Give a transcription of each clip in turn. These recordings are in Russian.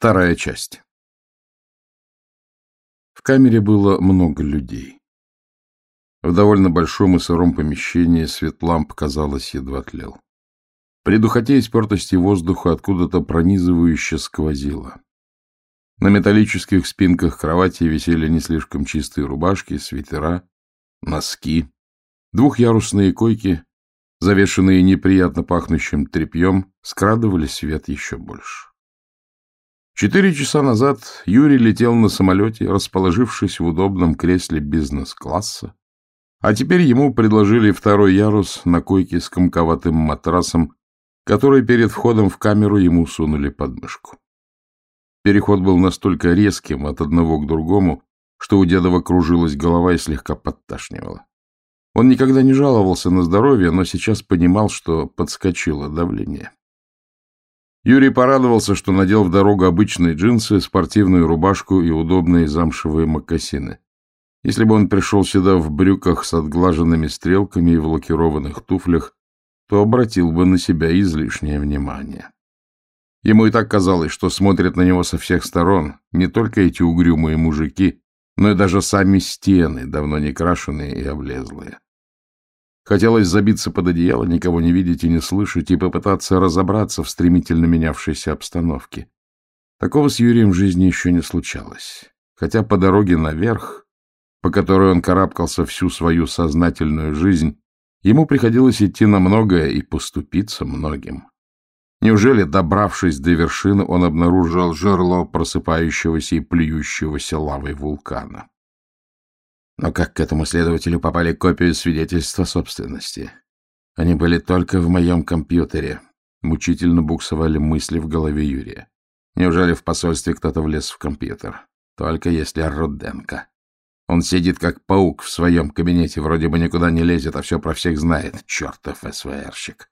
Вторая часть. В камере было много людей. В довольно большом и сыром помещении свет ламп, казалось, едва тлел. При духоте и спертости воздуха откуда-то пронизывающе сквозило. На металлических спинках кровати висели не слишком чистые рубашки, свитера, носки, двухъярусные койки, завешенные неприятно пахнущим тряпьем, скрадывали свет еще больше. Четыре часа назад Юрий летел на самолете, расположившись в удобном кресле бизнес-класса, а теперь ему предложили второй ярус на койке с комковатым матрасом, который перед входом в камеру ему сунули под мышку. Переход был настолько резким от одного к другому, что у Дедова кружилась голова и слегка подташнивала. Он никогда не жаловался на здоровье, но сейчас понимал, что подскочило давление. Юрий порадовался, что надел в дорогу обычные джинсы, спортивную рубашку и удобные замшевые мокасины. Если бы он пришел сюда в брюках с отглаженными стрелками и в лакированных туфлях, то обратил бы на себя излишнее внимание. Ему и так казалось, что смотрят на него со всех сторон не только эти угрюмые мужики, но и даже сами стены, давно не крашеные и облезлые. Хотелось забиться под одеяло, никого не видеть и не слышать, и попытаться разобраться в стремительно менявшейся обстановке. Такого с Юрием в жизни еще не случалось. Хотя по дороге наверх, по которой он карабкался всю свою сознательную жизнь, ему приходилось идти на многое и поступиться многим. Неужели, добравшись до вершины, он обнаружил жерло просыпающегося и плюющегося лавой вулкана? Но как к этому следователю попали копии свидетельства собственности? Они были только в моем компьютере. Мучительно буксовали мысли в голове Юрия. Неужели в посольстве кто-то влез в компьютер? Только если Руденко. Он сидит как паук в своем кабинете, вроде бы никуда не лезет, а все про всех знает. Чертов СВРщик.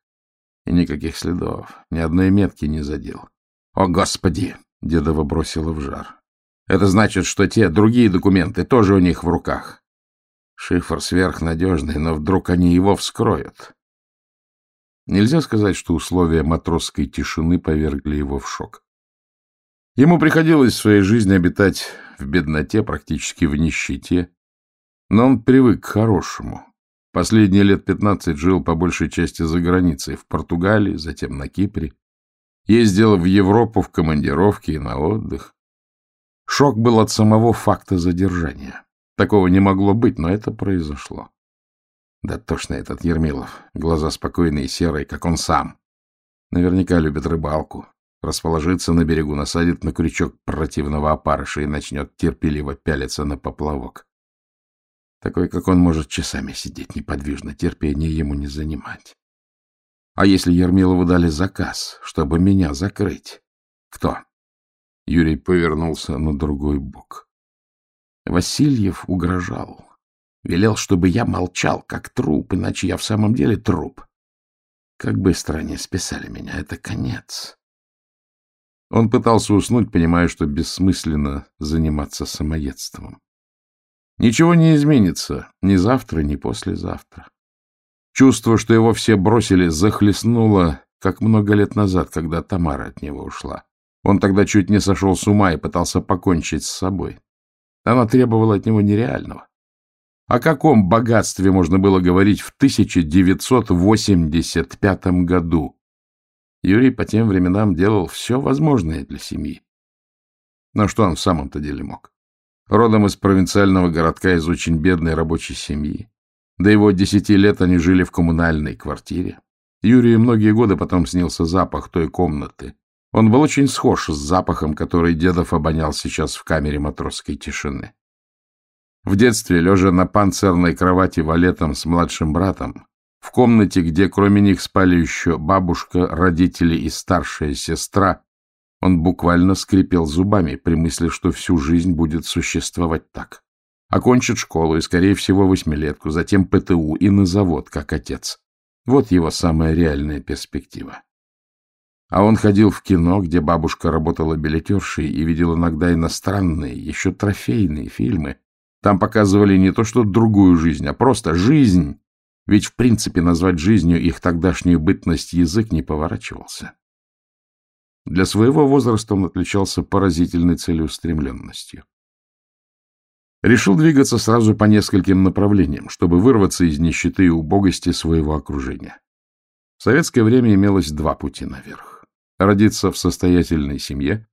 И никаких следов, ни одной метки не задел. О, Господи! Дедова бросила в жар. Это значит, что те другие документы тоже у них в руках. Шифр сверхнадежный, но вдруг они его вскроют. Нельзя сказать, что условия матросской тишины повергли его в шок. Ему приходилось в своей жизни обитать в бедноте, практически в нищете, но он привык к хорошему. Последние лет пятнадцать жил по большей части за границей, в Португалии, затем на Кипре. Ездил в Европу в командировки и на отдых. Шок был от самого факта задержания. Такого не могло быть, но это произошло. Да тошно этот Ермилов. Глаза спокойные и серые, как он сам. Наверняка любит рыбалку. Расположится на берегу, насадит на крючок противного опарыша и начнет терпеливо пялиться на поплавок. Такой, как он, может часами сидеть неподвижно, терпение ему не занимать. А если Ермилову дали заказ, чтобы меня закрыть? Кто? Юрий повернулся на другой бок. Васильев угрожал. Велел, чтобы я молчал, как труп, иначе я в самом деле труп. Как быстро они списали меня, это конец. Он пытался уснуть, понимая, что бессмысленно заниматься самоедством. Ничего не изменится ни завтра, ни послезавтра. Чувство, что его все бросили, захлестнуло, как много лет назад, когда Тамара от него ушла. Он тогда чуть не сошел с ума и пытался покончить с собой. Она требовала от него нереального. О каком богатстве можно было говорить в 1985 году? Юрий по тем временам делал все возможное для семьи. Но что он в самом-то деле мог? Родом из провинциального городка, из очень бедной рабочей семьи. До его десяти лет они жили в коммунальной квартире. Юрию многие годы потом снился запах той комнаты, он был очень схож с запахом, который Дедов обонял сейчас в камере матросской тишины. В детстве, лежа на панцирной кровати валетом с младшим братом, в комнате, где кроме них спали еще бабушка, родители и старшая сестра, он буквально скрипел зубами при мысли, что всю жизнь будет существовать так. Окончит школу и, скорее всего, восьмилетку, затем ПТУ и на завод, как отец. Вот его самая реальная перспектива. А он ходил в кино, где бабушка работала билетершей и видел иногда иностранные, еще трофейные фильмы. Там показывали не то что другую жизнь, а просто жизнь. Ведь, в принципе, назвать жизнью их тогдашнюю бытность язык не поворачивался. Для своего возраста он отличался поразительной целеустремленностью. Решил двигаться сразу по нескольким направлениям, чтобы вырваться из нищеты и убогости своего окружения. В советское время имелось два пути наверх. Родиться в состоятельной семье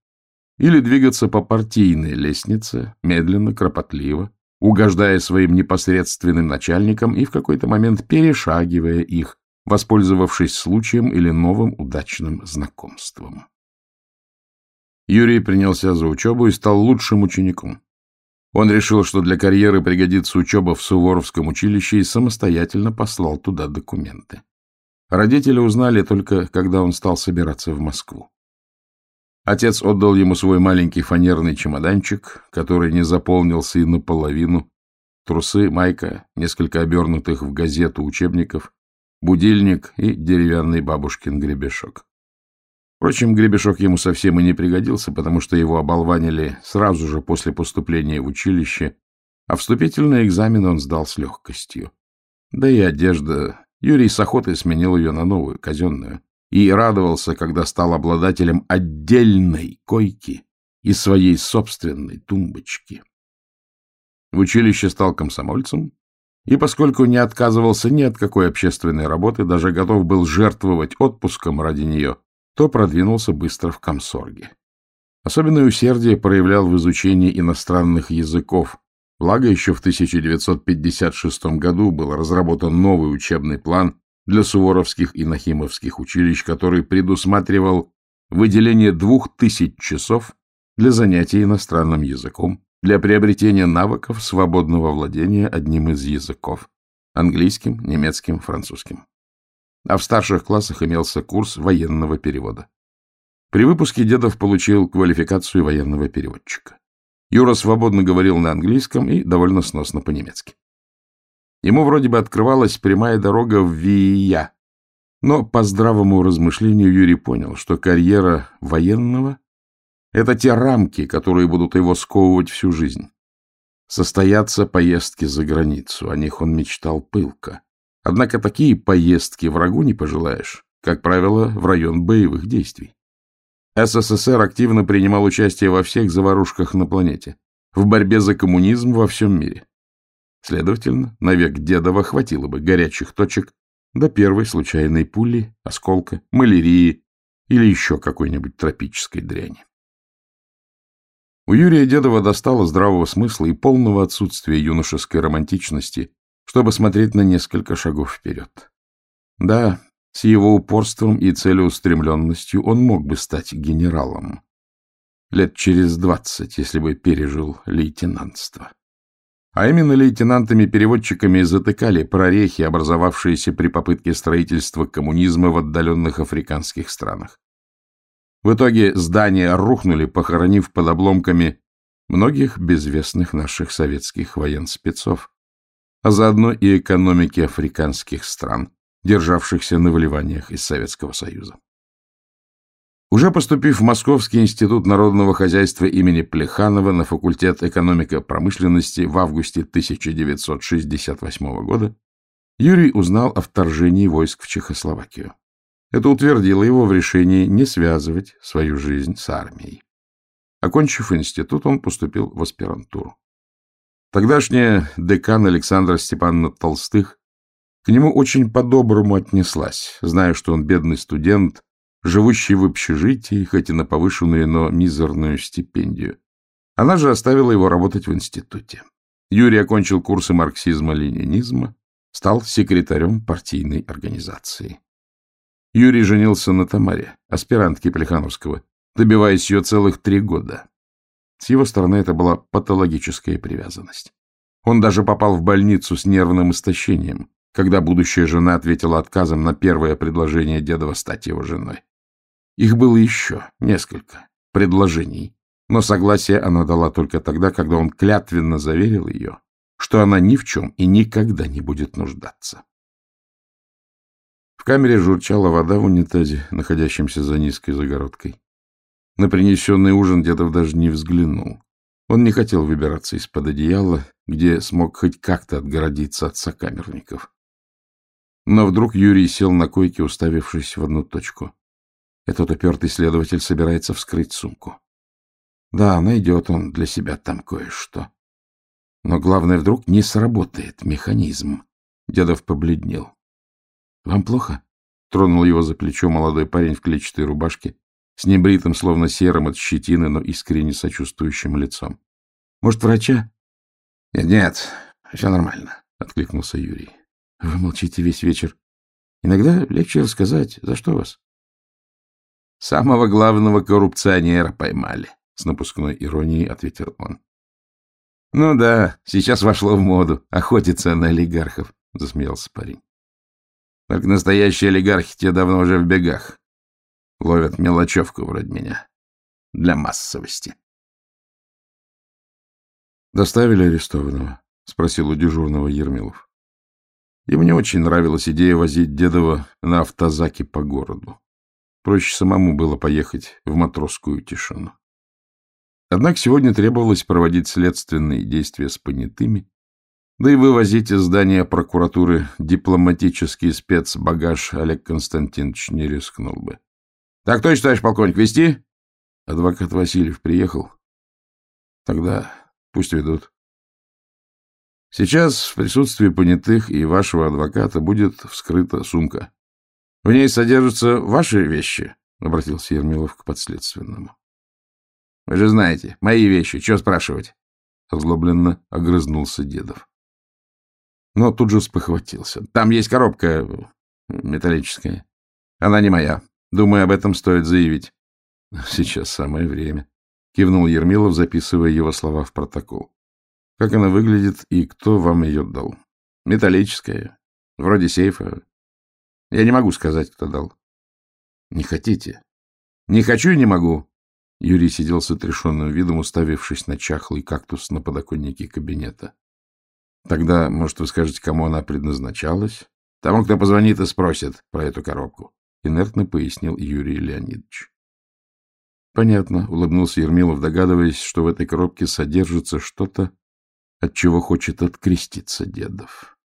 или двигаться по партийной лестнице, медленно, кропотливо, угождая своим непосредственным начальникам и в какой-то момент перешагивая их, воспользовавшись случаем или новым удачным знакомством. Юрий принялся за учебу и стал лучшим учеником. Он решил, что для карьеры пригодится учеба в Суворовском училище и самостоятельно послал туда документы. Родители узнали только, когда он стал собираться в Москву. Отец отдал ему свой маленький фанерный чемоданчик, который не заполнился и наполовину, трусы, майка, несколько обернутых в газету учебников, будильник и деревянный бабушкин гребешок. Впрочем, гребешок ему совсем и не пригодился, потому что его оболванили сразу же после поступления в училище, а вступительный экзамен он сдал с легкостью. Да и одежда. Юрий с охотой сменил ее на новую, казенную, и радовался, когда стал обладателем отдельной койки и своей собственной тумбочки. В училище стал комсомольцем, и поскольку не отказывался ни от какой общественной работы, даже готов был жертвовать отпуском ради нее, то продвинулся быстро в комсорге. Особенное усердие проявлял в изучении иностранных языков, благо еще в 1956 году был разработан новый учебный план для суворовских и нахимовских училищ, который предусматривал выделение двух тысяч часов для занятий иностранным языком, для приобретения навыков свободного владения одним из языков – английским, немецким, французским а в старших классах имелся курс военного перевода. При выпуске Дедов получил квалификацию военного переводчика. Юра свободно говорил на английском и довольно сносно по-немецки. Ему вроде бы открывалась прямая дорога в Вия, но по здравому размышлению Юрий понял, что карьера военного — это те рамки, которые будут его сковывать всю жизнь. Состоятся поездки за границу, о них он мечтал пылко. Однако такие поездки врагу не пожелаешь, как правило, в район боевых действий. СССР активно принимал участие во всех заварушках на планете, в борьбе за коммунизм во всем мире. Следовательно, на век Дедова хватило бы горячих точек до первой случайной пули, осколка, малярии или еще какой-нибудь тропической дряни. У Юрия Дедова достало здравого смысла и полного отсутствия юношеской романтичности чтобы смотреть на несколько шагов вперед. Да, с его упорством и целеустремленностью он мог бы стать генералом. Лет через двадцать, если бы пережил лейтенантство. А именно лейтенантами-переводчиками затыкали прорехи, образовавшиеся при попытке строительства коммунизма в отдаленных африканских странах. В итоге здания рухнули, похоронив под обломками многих безвестных наших советских военспецов а заодно и экономики африканских стран, державшихся на выливаниях из Советского Союза. Уже поступив в Московский институт народного хозяйства имени Плеханова на факультет экономико-промышленности в августе 1968 года, Юрий узнал о вторжении войск в Чехословакию. Это утвердило его в решении не связывать свою жизнь с армией. Окончив институт, он поступил в аспирантуру. Тогдашняя декан Александра Степановна Толстых к нему очень по-доброму отнеслась, зная, что он бедный студент, живущий в общежитии, хоть и на повышенную, но мизерную стипендию. Она же оставила его работать в институте. Юрий окончил курсы марксизма-ленинизма, стал секретарем партийной организации. Юрий женился на Тамаре, аспирантке Плехановского, добиваясь ее целых три года. С его стороны это была патологическая привязанность. Он даже попал в больницу с нервным истощением, когда будущая жена ответила отказом на первое предложение Дедова стать его женой. Их было еще несколько предложений, но согласие она дала только тогда, когда он клятвенно заверил ее, что она ни в чем и никогда не будет нуждаться. В камере журчала вода в унитазе, находящемся за низкой загородкой. На принесенный ужин Дедов даже не взглянул. Он не хотел выбираться из-под одеяла, где смог хоть как-то отгородиться от сокамерников. Но вдруг Юрий сел на койке, уставившись в одну точку. Этот упертый следователь собирается вскрыть сумку. Да, найдет он для себя там кое-что. Но главное, вдруг не сработает механизм. Дедов побледнел. — Вам плохо? — тронул его за плечо молодой парень в клетчатой рубашке, с небритым, словно серым от щетины, но искренне сочувствующим лицом. — Может, врача? — Нет, все нормально, — откликнулся Юрий. — Вы молчите весь вечер. Иногда легче рассказать. За что вас? — Самого главного коррупционера поймали, — с напускной иронией ответил он. — Ну да, сейчас вошло в моду охотиться на олигархов, — засмеялся парень. — Только настоящие олигархи те давно уже в бегах. Ловят мелочевку вроде меня. Для массовости. — Доставили арестованного? — спросил у дежурного Ермилов. Ему не очень нравилась идея возить Дедова на автозаке по городу. Проще самому было поехать в матросскую тишину. Однако сегодня требовалось проводить следственные действия с понятыми, да и вывозить из здания прокуратуры дипломатический спецбагаж Олег Константинович не рискнул бы. — Так точно, товарищ полковник, вести? Адвокат Васильев приехал. Тогда пусть ведут. Сейчас в присутствии понятых и вашего адвоката будет вскрыта сумка. В ней содержатся ваши вещи, — обратился Ермилов к подследственному. — Вы же знаете, мои вещи, что спрашивать? — озлобленно огрызнулся Дедов. Но тут же спохватился. — Там есть коробка металлическая. Она не моя. Думаю, об этом стоит заявить. — Сейчас самое время, — кивнул Ермилов, записывая его слова в протокол. — Как она выглядит и кто вам ее дал? — Металлическая. Вроде сейфа. Я не могу сказать, кто дал. — Не хотите? — Не хочу и не могу. Юрий сидел с отрешенным видом, уставившись на чахлый кактус на подоконнике кабинета. — Тогда, может, вы скажете, кому она предназначалась? — Тому, кто позвонит и спросит про эту коробку, — инертно пояснил Юрий Леонидович. — Понятно, — улыбнулся Ермилов, догадываясь, что в этой коробке содержится что-то, от чего хочет откреститься Дедов.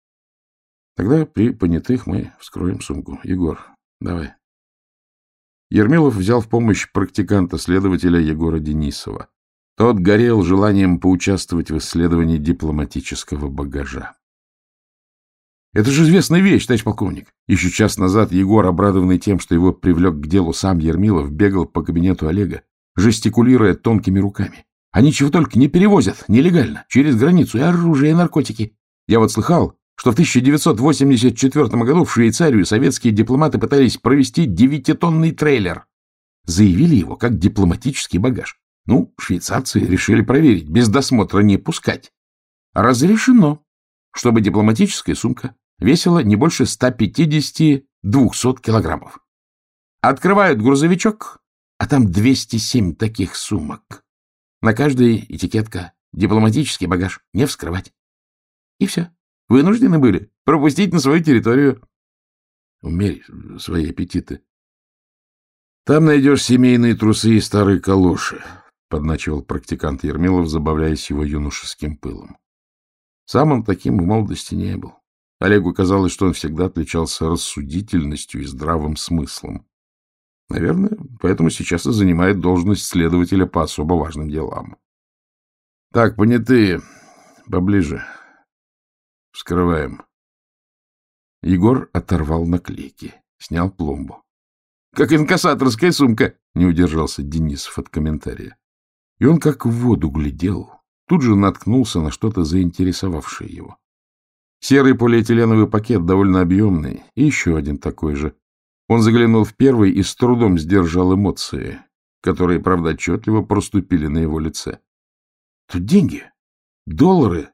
Тогда при понятых мы вскроем сумку. Егор, давай. Ермилов взял в помощь практиканта-следователя Егора Денисова. Тот горел желанием поучаствовать в исследовании дипломатического багажа. Это же известная вещь, товарищ полковник. Еще час назад Егор, обрадованный тем, что его привлек к делу сам Ермилов, бегал по кабинету Олега, жестикулируя тонкими руками. Они чего только не перевозят, нелегально, через границу, и оружие, и наркотики. Я вот слыхал, что в 1984 году в Швейцарию советские дипломаты пытались провести девятитонный трейлер. Заявили его как дипломатический багаж. Ну, швейцарцы решили проверить, без досмотра не пускать. Разрешено, чтобы дипломатическая сумка весила не больше 150-200 килограммов. Открывают грузовичок, а там 207 таких сумок. На каждой этикетка «Дипломатический багаж, не вскрывать». И все. Вынуждены были пропустить на свою территорию. Умерь свои аппетиты. Там найдешь семейные трусы и старые калоши, — подначивал практикант Ермилов, забавляясь его юношеским пылом. Сам он таким в молодости не был. Олегу казалось, что он всегда отличался рассудительностью и здравым смыслом. Наверное, поэтому сейчас и занимает должность следователя по особо важным делам. — Так, понятые, поближе. Вскрываем. Егор оторвал наклейки, снял пломбу. — Как инкассаторская сумка! — не удержался Денисов от комментария. И он как в воду глядел, тут же наткнулся на что-то заинтересовавшее его. Серый полиэтиленовый пакет довольно объемный, и еще один такой же. Он заглянул в первый и с трудом сдержал эмоции, которые, правда, отчетливо проступили на его лице. — Тут деньги, доллары,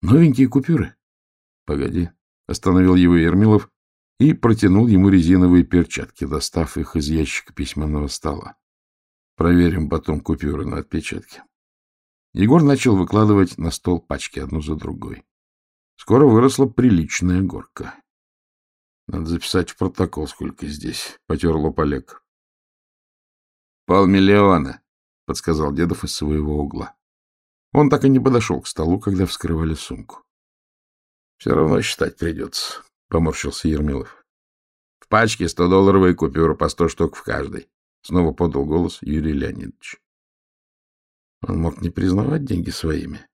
новенькие купюры. — Погоди, — остановил его Ермилов и протянул ему резиновые перчатки, достав их из ящика письменного стола. Проверим потом купюры на отпечатке. Егор начал выкладывать на стол пачки одну за другой. Скоро выросла приличная горка. Надо записать в протокол, сколько здесь. Потер лоб Олег. — Полмиллиона, — подсказал Дедов из своего угла. Он так и не подошел к столу, когда вскрывали сумку. — Все равно считать придется, — поморщился Ермилов. — В пачке сто долларовые купюры по сто штук в каждой. Снова подал голос Юрий Леонидович. Он мог не признавать деньги своими,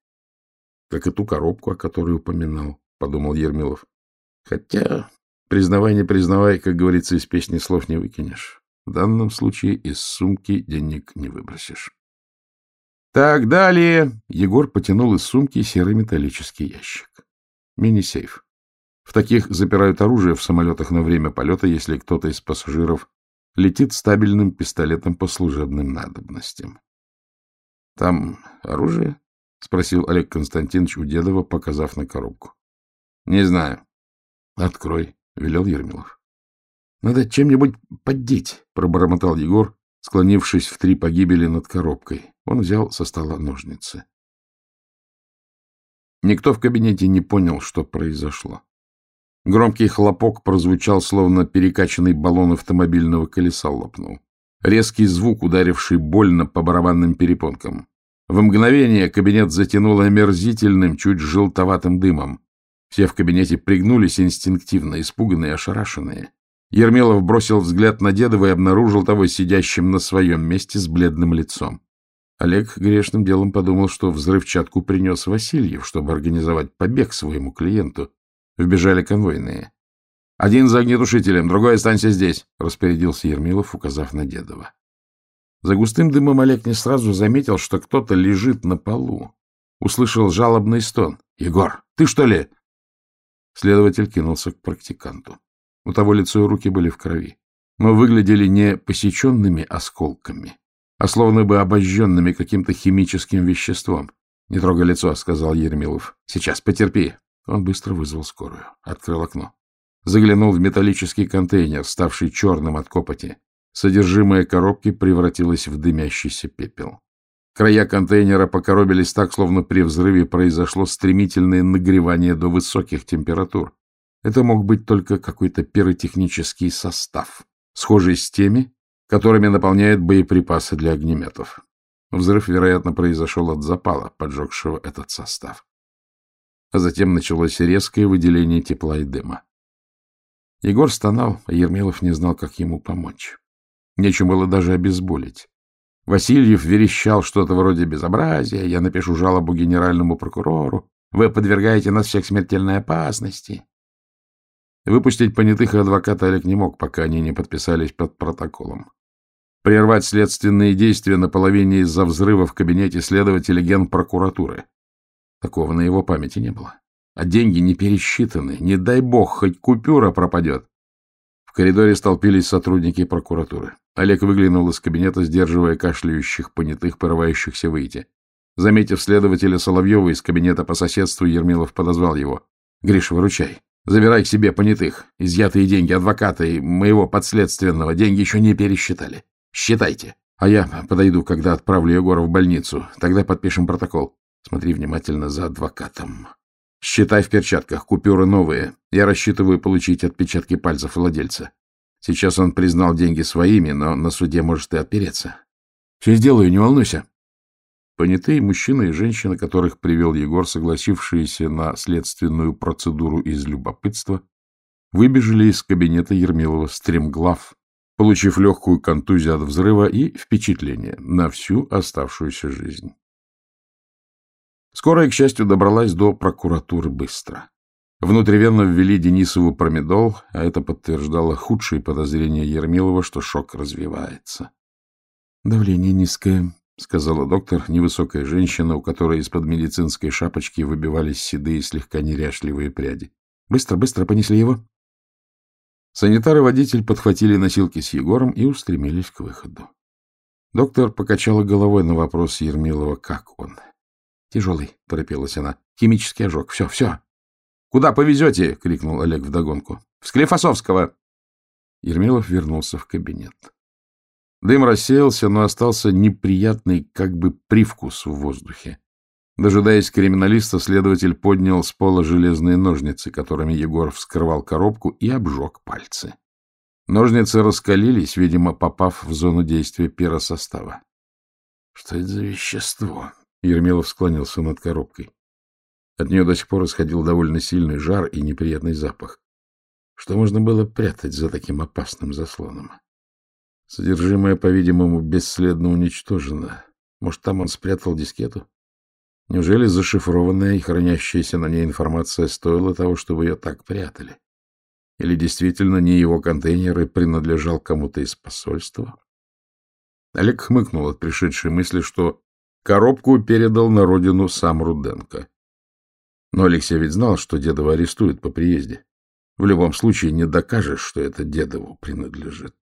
как и ту коробку, о которой упоминал, — подумал Ермилов. Хотя, признавай, не признавай, как говорится, из песни слов не выкинешь. В данном случае из сумки денег не выбросишь. Так, далее. Егор потянул из сумки серый металлический ящик. Мини-сейф. В таких запирают оружие в самолетах на время полета, если кто-то из пассажиров летит стабильным пистолетом по служебным надобностям. — Там оружие? — спросил Олег Константинович у Дедова, показав на коробку. — Не знаю. — Открой, — велел Ермилов. — Надо чем-нибудь поддеть, — пробормотал Егор, склонившись в три погибели над коробкой. Он взял со стола ножницы. Никто в кабинете не понял, что произошло. Громкий хлопок прозвучал, словно перекачанный баллон автомобильного колеса лопнул. Резкий звук, ударивший больно по барабанным перепонкам. В мгновение кабинет затянуло омерзительным, чуть желтоватым дымом. Все в кабинете пригнулись инстинктивно, испуганные, ошарашенные. Ермилов бросил взгляд на Дедова и обнаружил того сидящим на своем месте с бледным лицом. Олег грешным делом подумал, что взрывчатку принес Васильев, чтобы организовать побег своему клиенту. Вбежали конвойные. — Один за огнетушителем, другой останься здесь, — распорядился Ермилов, указав на Дедова. За густым дымом Олег не сразу заметил, что кто-то лежит на полу. Услышал жалобный стон. — Егор, ты что ли? Следователь кинулся к практиканту. У того лицо и руки были в крови. Мы выглядели не посеченными осколками, а словно бы обожженными каким-то химическим веществом. — Не трогай лицо, — сказал Ермилов. — Сейчас, потерпи. Он быстро вызвал скорую. Открыл окно. Заглянул в металлический контейнер, ставший черным от копоти. Содержимое коробки превратилось в дымящийся пепел. Края контейнера покоробились так, словно при взрыве произошло стремительное нагревание до высоких температур. Это мог быть только какой-то пиротехнический состав, схожий с теми, которыми наполняют боеприпасы для огнеметов. Взрыв, вероятно, произошел от запала, поджегшего этот состав а затем началось резкое выделение тепла и дыма. Егор стонал, а Ермилов не знал, как ему помочь. Нечем было даже обезболить. Васильев верещал что-то вроде безобразия, я напишу жалобу генеральному прокурору, вы подвергаете нас всех смертельной опасности. Выпустить понятых и адвоката Олег не мог, пока они не подписались под протоколом. Прервать следственные действия на половине из-за взрыва в кабинете следователя генпрокуратуры. Такого на его памяти не было. А деньги не пересчитаны. Не дай бог, хоть купюра пропадет. В коридоре столпились сотрудники прокуратуры. Олег выглянул из кабинета, сдерживая кашляющих понятых, порывающихся выйти. Заметив следователя Соловьева из кабинета по соседству, Ермилов подозвал его. — Гриш, выручай. Забирай к себе понятых. Изъятые деньги адвоката и моего подследственного. Деньги еще не пересчитали. Считайте. А я подойду, когда отправлю Егора в больницу. Тогда подпишем протокол. Смотри внимательно за адвокатом. Считай в перчатках, купюры новые. Я рассчитываю получить отпечатки пальцев владельца. Сейчас он признал деньги своими, но на суде может и отпереться. Все сделаю, не волнуйся. Понятые мужчина и женщина, которых привел Егор, согласившиеся на следственную процедуру из любопытства, выбежали из кабинета Ермилова стремглав, получив легкую контузию от взрыва и впечатление на всю оставшуюся жизнь. Скорая, к счастью, добралась до прокуратуры быстро. Внутривенно ввели Денисову промедол, а это подтверждало худшие подозрения Ермилова, что шок развивается. — Давление низкое, — сказала доктор, невысокая женщина, у которой из-под медицинской шапочки выбивались седые, слегка неряшливые пряди. — Быстро, быстро понесли его. Санитар и водитель подхватили носилки с Егором и устремились к выходу. Доктор покачала головой на вопрос Ермилова, как он. — Тяжелый, — торопилась она. — Химический ожог. Все, все. — Куда повезете? — крикнул Олег вдогонку. — В Склифосовского. Ермилов вернулся в кабинет. Дым рассеялся, но остался неприятный как бы привкус в воздухе. Дожидаясь криминалиста, следователь поднял с пола железные ножницы, которыми Егор вскрывал коробку, и обжег пальцы. Ножницы раскалились, видимо, попав в зону действия пиросостава. — Что это за вещество? Ермилов склонился над коробкой. От нее до сих пор исходил довольно сильный жар и неприятный запах. Что можно было прятать за таким опасным заслоном? Содержимое, по-видимому, бесследно уничтожено. Может, там он спрятал дискету? Неужели зашифрованная и хранящаяся на ней информация стоила того, чтобы ее так прятали? Или действительно не его контейнер и принадлежал кому-то из посольства? Олег хмыкнул от пришедшей мысли, что коробку передал на родину сам Руденко. Но Алексей ведь знал, что Дедова арестуют по приезде. В любом случае не докажешь, что это Дедову принадлежит.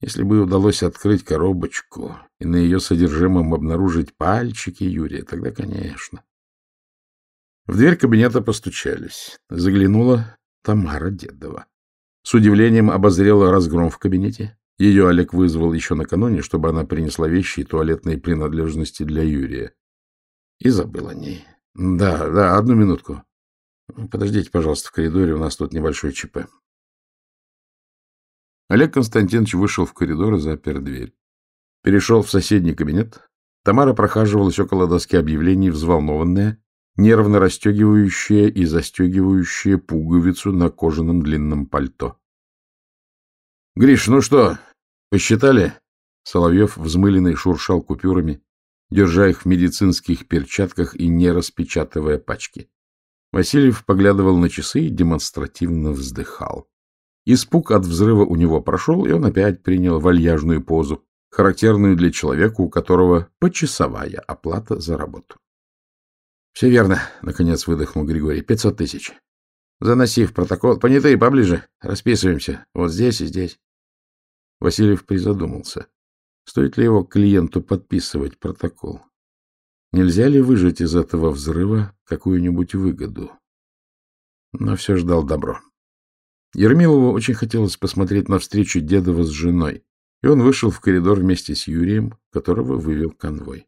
Если бы удалось открыть коробочку и на ее содержимом обнаружить пальчики Юрия, тогда, конечно. В дверь кабинета постучались. Заглянула Тамара Дедова. С удивлением обозрела разгром в кабинете. Ее Олег вызвал еще накануне, чтобы она принесла вещи и туалетные принадлежности для Юрия. И забыл о ней. Да, да, одну минутку. Подождите, пожалуйста, в коридоре, у нас тут небольшой ЧП. Олег Константинович вышел в коридор и запер дверь. Перешел в соседний кабинет. Тамара прохаживалась около доски объявлений, взволнованная, нервно расстегивающая и застегивающая пуговицу на кожаном длинном пальто. — Гриш, ну что, посчитали? Соловьев, взмыленный, шуршал купюрами, держа их в медицинских перчатках и не распечатывая пачки. Васильев поглядывал на часы и демонстративно вздыхал. Испуг от взрыва у него прошел, и он опять принял вальяжную позу, характерную для человека, у которого почасовая оплата за работу. — Все верно, — наконец выдохнул Григорий. — Пятьсот тысяч. Заноси в протокол. Понятые поближе. Расписываемся. Вот здесь и здесь. Васильев призадумался. Стоит ли его клиенту подписывать протокол? Нельзя ли выжать из этого взрыва какую-нибудь выгоду? Но все ждал добро. Ермилову очень хотелось посмотреть на встречу Дедова с женой, и он вышел в коридор вместе с Юрием, которого вывел конвой.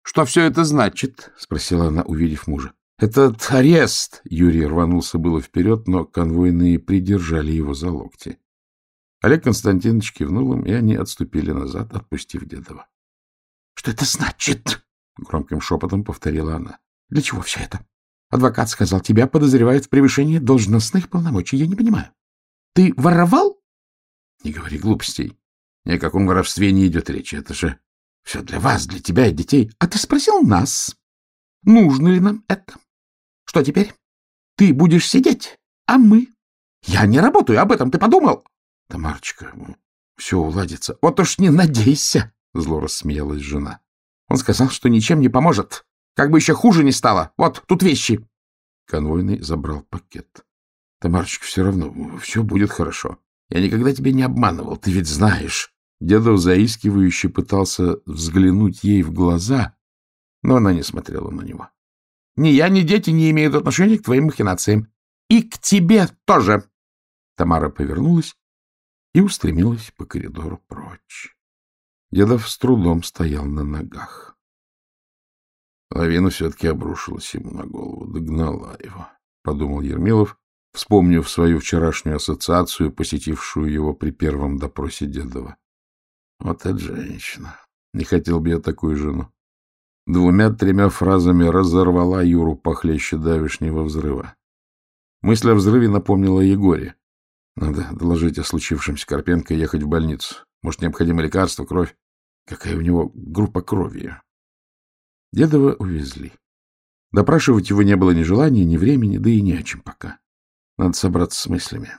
— Что все это значит? — спросила она, увидев мужа. — Этот арест! Юрий рванулся было вперед, но конвойные придержали его за локти. Олег Константинович кивнул им, и они отступили назад, отпустив Дедова. — Что это значит? — громким шепотом повторила она. — Для чего все это? Адвокат сказал, тебя подозревают в превышении должностных полномочий. Я не понимаю. Ты воровал? Не говори глупостей. Ни о каком воровстве не идет речи. Это же все для вас, для тебя и детей. А ты спросил нас, нужно ли нам это? Что теперь? Ты будешь сидеть, а мы? Я не работаю, об этом ты подумал? Тамарочка, все уладится. Вот уж не надейся, зло рассмеялась жена. Он сказал, что ничем не поможет. Как бы еще хуже не стало. Вот, тут вещи. Конвойный забрал пакет. — Тамарочка, все равно, все будет хорошо. Я никогда тебя не обманывал, ты ведь знаешь. Дедов заискивающе пытался взглянуть ей в глаза, но она не смотрела на него. — Ни я, ни дети не имеют отношения к твоим махинациям. И к тебе тоже. Тамара повернулась и устремилась по коридору прочь. Дедов с трудом стоял на ногах. Лавина все-таки обрушилась ему на голову, догнала его, — подумал Ермилов, вспомнив свою вчерашнюю ассоциацию, посетившую его при первом допросе Дедова. Вот эта женщина. Не хотел бы я такую жену. Двумя-тремя фразами разорвала Юру похлеще давишнего взрыва. Мысль о взрыве напомнила Егоре. Надо доложить о случившемся Карпенко и ехать в больницу. Может, необходимо лекарство, кровь? Какая у него группа крови? Дедова увезли. Допрашивать его не было ни желания, ни времени, да и не о чем пока. Надо собраться с мыслями.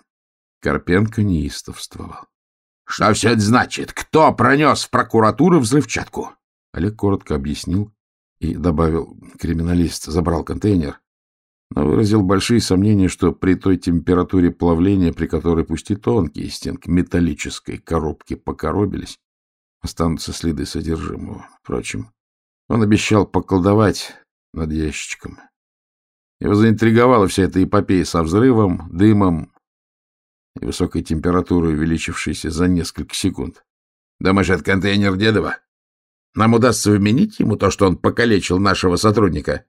Карпенко неистовствовал. — Что все это значит? Кто пронес в прокуратуру взрывчатку? Олег коротко объяснил и добавил, криминалист забрал контейнер, но выразил большие сомнения, что при той температуре плавления, при которой пусть и тонкие стенки металлической коробки покоробились, останутся следы содержимого. Впрочем, он обещал поколдовать над ящичком. Его заинтриговала вся эта эпопея со взрывом, дымом и высокой температурой, увеличившейся за несколько секунд. Думаешь, это контейнер Дедова? Нам удастся вменить ему то, что он покалечил нашего сотрудника?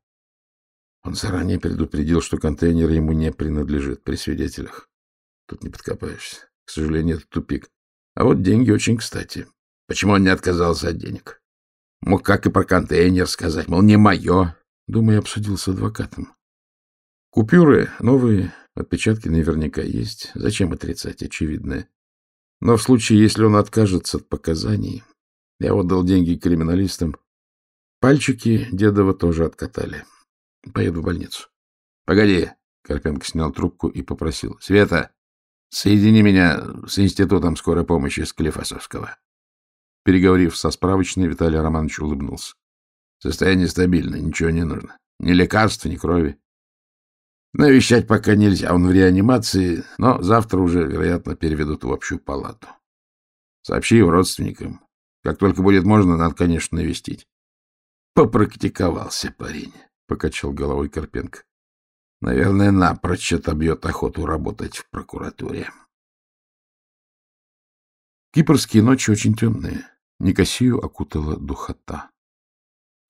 Он заранее предупредил, что контейнер ему не принадлежит при свидетелях. Тут не подкопаешься. К сожалению, это тупик. А вот деньги очень кстати. Почему он не отказался от денег? Мог как и про контейнер сказать, мол, не мое. Думаю, обсудил с адвокатом. Купюры новые, отпечатки наверняка есть. Зачем отрицать очевидное? Но в случае, если он откажется от показаний, я отдал деньги криминалистам. Пальчики Дедова тоже откатали. Поеду в больницу. — Погоди, — Карпенко снял трубку и попросил. — Света, соедини меня с Институтом скорой помощи Склифосовского. Переговорив со справочной, Виталий Романович улыбнулся. Состояние стабильное, ничего не нужно. Ни лекарств, ни крови. Навещать пока нельзя, он в реанимации, но завтра уже, вероятно, переведут в общую палату. Сообщи его родственникам. Как только будет можно, надо, конечно, навестить. Попрактиковался парень, — покачал головой Карпенко. Наверное, напрочь отобьет охоту работать в прокуратуре. Кипрские ночи очень темные. Никосию окутала духота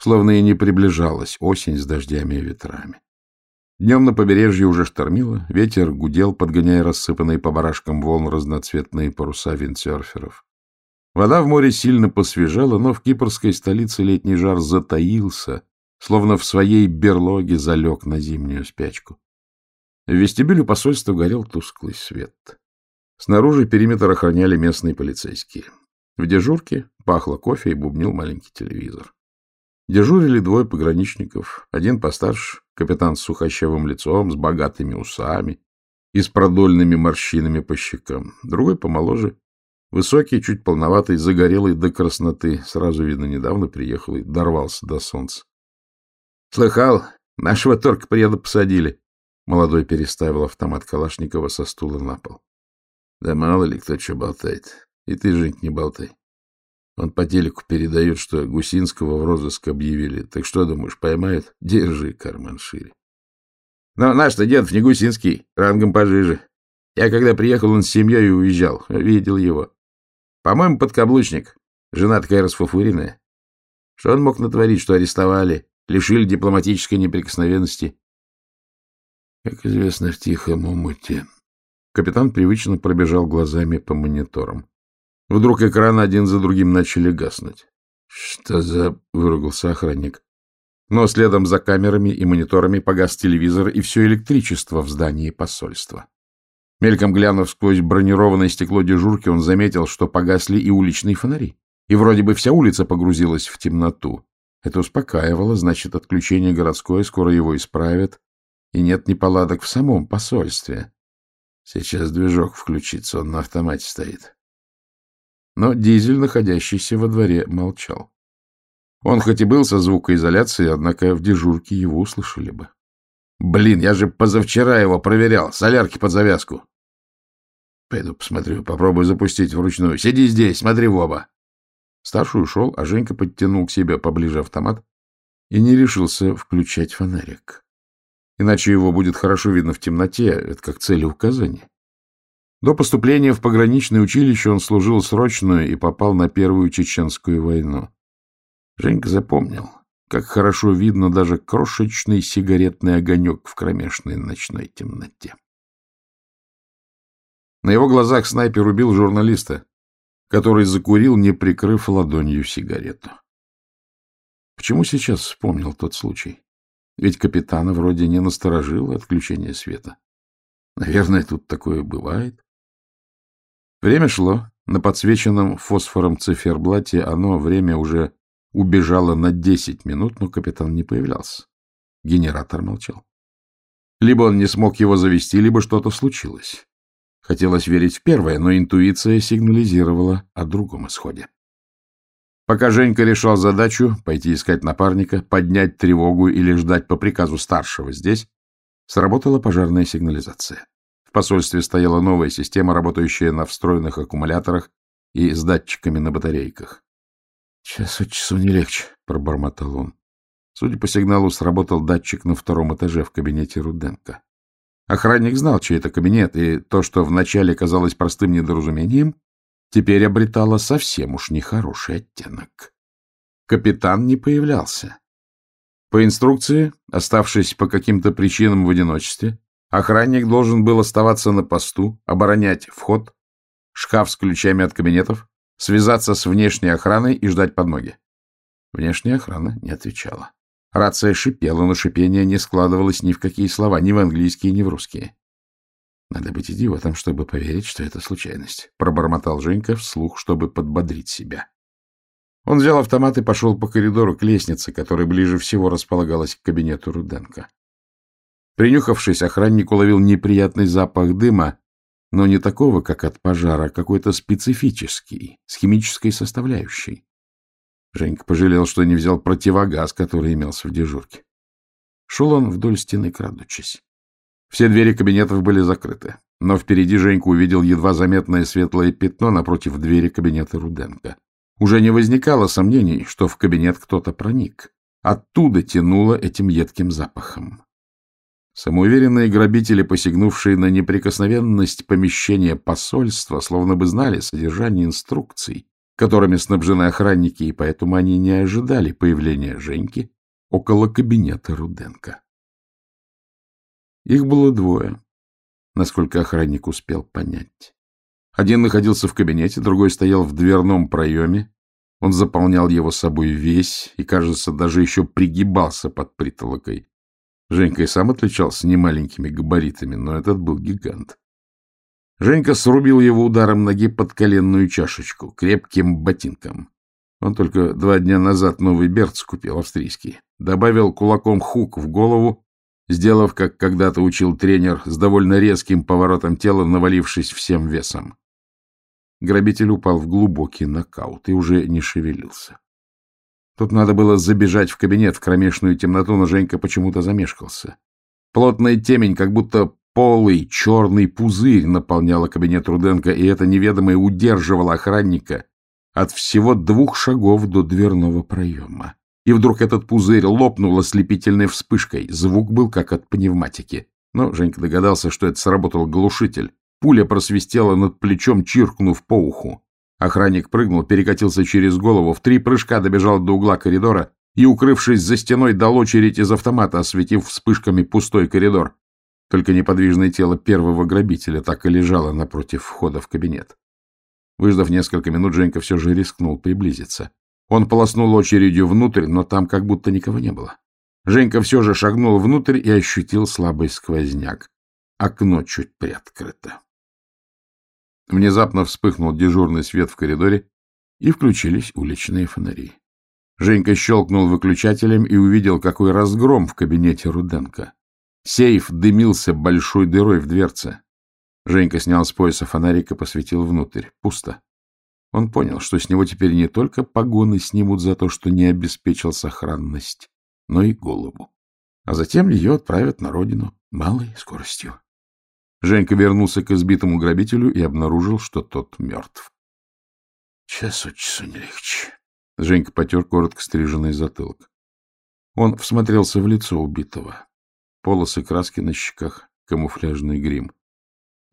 словно и не приближалась осень с дождями и ветрами. Днем на побережье уже штормило, ветер гудел, подгоняя рассыпанные по барашкам волн разноцветные паруса виндсерферов. Вода в море сильно посвежала, но в кипрской столице летний жар затаился, словно в своей берлоге залег на зимнюю спячку. В вестибюле посольства горел тусклый свет. Снаружи периметр охраняли местные полицейские. В дежурке пахло кофе и бубнил маленький телевизор. Дежурили двое пограничников, один постарше, капитан с сухощавым лицом, с богатыми усами и с продольными морщинами по щекам, другой помоложе, высокий, чуть полноватый, загорелый до красноты, сразу видно, недавно приехал и дорвался до солнца. — Слыхал, нашего торка приеду посадили. Молодой переставил автомат Калашникова со стула на пол. — Да мало ли кто что болтает. И ты, Женька, не болтай. Он по телеку передает, что Гусинского в розыск объявили. Так что, думаешь, поймают? Держи карман шире. Но наш-то дед не Гусинский, рангом пожиже. Я когда приехал, он с семьей уезжал. Видел его. По-моему, подкаблучник. Жена такая расфуфыренная. Что он мог натворить, что арестовали, лишили дипломатической неприкосновенности? Как известно, в тихом умуте. Капитан привычно пробежал глазами по мониторам. Вдруг экраны один за другим начали гаснуть. — Что за... — выругался охранник. Но следом за камерами и мониторами погас телевизор и все электричество в здании посольства. Мельком глянув сквозь бронированное стекло дежурки, он заметил, что погасли и уличные фонари. И вроде бы вся улица погрузилась в темноту. Это успокаивало, значит, отключение городское, скоро его исправят. И нет неполадок в самом посольстве. Сейчас движок включится, он на автомате стоит. Но дизель, находящийся во дворе, молчал. Он хоть и был со звукоизоляцией, однако в дежурке его услышали бы. Блин, я же позавчера его проверял, солярки под завязку. Пойду посмотрю, попробую запустить вручную. Сиди здесь, смотри в оба. Старший ушел, а Женька подтянул к себе поближе автомат и не решился включать фонарик. Иначе его будет хорошо видно в темноте, это как целеуказание. До поступления в пограничное училище он служил срочную и попал на Первую Чеченскую войну. Женька запомнил, как хорошо видно даже крошечный сигаретный огонек в кромешной ночной темноте. На его глазах снайпер убил журналиста, который закурил, не прикрыв ладонью сигарету. Почему сейчас вспомнил тот случай? Ведь капитана вроде не насторожило отключение света. Наверное, тут такое бывает. Время шло. На подсвеченном фосфором циферблате оно время уже убежало на десять минут, но капитан не появлялся. Генератор молчал. Либо он не смог его завести, либо что-то случилось. Хотелось верить в первое, но интуиция сигнализировала о другом исходе. Пока Женька решал задачу пойти искать напарника, поднять тревогу или ждать по приказу старшего здесь, сработала пожарная сигнализация. В посольстве стояла новая система, работающая на встроенных аккумуляторах и с датчиками на батарейках. — Час от часу не легче, — пробормотал он. Судя по сигналу, сработал датчик на втором этаже в кабинете Руденко. Охранник знал, чей это кабинет, и то, что вначале казалось простым недоразумением, теперь обретало совсем уж нехороший оттенок. Капитан не появлялся. По инструкции, оставшись по каким-то причинам в одиночестве, Охранник должен был оставаться на посту, оборонять вход, шкаф с ключами от кабинетов, связаться с внешней охраной и ждать подмоги. Внешняя охрана не отвечала. Рация шипела, но шипение не складывалось ни в какие слова, ни в английские, ни в русские. Надо быть идиотом, чтобы поверить, что это случайность, — пробормотал Женька вслух, чтобы подбодрить себя. Он взял автомат и пошел по коридору к лестнице, которая ближе всего располагалась к кабинету Руденко. Принюхавшись, охранник уловил неприятный запах дыма, но не такого, как от пожара, а какой-то специфический, с химической составляющей. Женька пожалел, что не взял противогаз, который имелся в дежурке. Шел он вдоль стены, крадучись. Все двери кабинетов были закрыты, но впереди Женька увидел едва заметное светлое пятно напротив двери кабинета Руденко. Уже не возникало сомнений, что в кабинет кто-то проник. Оттуда тянуло этим едким запахом. Самоуверенные грабители, посягнувшие на неприкосновенность помещения посольства, словно бы знали содержание инструкций, которыми снабжены охранники, и поэтому они не ожидали появления Женьки около кабинета Руденко. Их было двое, насколько охранник успел понять. Один находился в кабинете, другой стоял в дверном проеме. Он заполнял его собой весь и, кажется, даже еще пригибался под притолокой. Женька и сам отличался немаленькими габаритами, но этот был гигант. Женька срубил его ударом ноги под коленную чашечку, крепким ботинком. Он только два дня назад новый берц купил, австрийский. Добавил кулаком хук в голову сделав, как когда-то учил тренер, с довольно резким поворотом тела, навалившись всем весом. Грабитель упал в глубокий нокаут и уже не шевелился. Тут надо было забежать в кабинет в кромешную темноту, но Женька почему-то замешкался. Плотная темень, как будто полый черный пузырь наполняла кабинет Руденко, и это неведомое удерживало охранника от всего двух шагов до дверного проема. И вдруг этот пузырь лопнул ослепительной вспышкой. Звук был как от пневматики. Но Женька догадался, что это сработал глушитель. Пуля просвистела над плечом, чиркнув по уху. Охранник прыгнул, перекатился через голову, в три прыжка добежал до угла коридора и, укрывшись за стеной, дал очередь из автомата, осветив вспышками пустой коридор. Только неподвижное тело первого грабителя так и лежало напротив входа в кабинет. Выждав несколько минут, Женька все же рискнул приблизиться. Он полоснул очередью внутрь, но там как будто никого не было. Женька все же шагнул внутрь и ощутил слабый сквозняк. Окно чуть приоткрыто. Внезапно вспыхнул дежурный свет в коридоре, и включились уличные фонари. Женька щелкнул выключателем и увидел, какой разгром в кабинете Руденко. Сейф дымился большой дырой в дверце. Женька снял с пояса фонарик и посветил внутрь. Пусто. Он понял, что с него теперь не только погоны снимут за то, что не обеспечил сохранность, но и голову. А затем ее отправят на родину малой скоростью. Женька вернулся к избитому грабителю и обнаружил, что тот мертв. Час от часу не легче. Женька потер коротко стриженный затылок. Он всмотрелся в лицо убитого. Полосы краски на щеках, камуфляжный грим.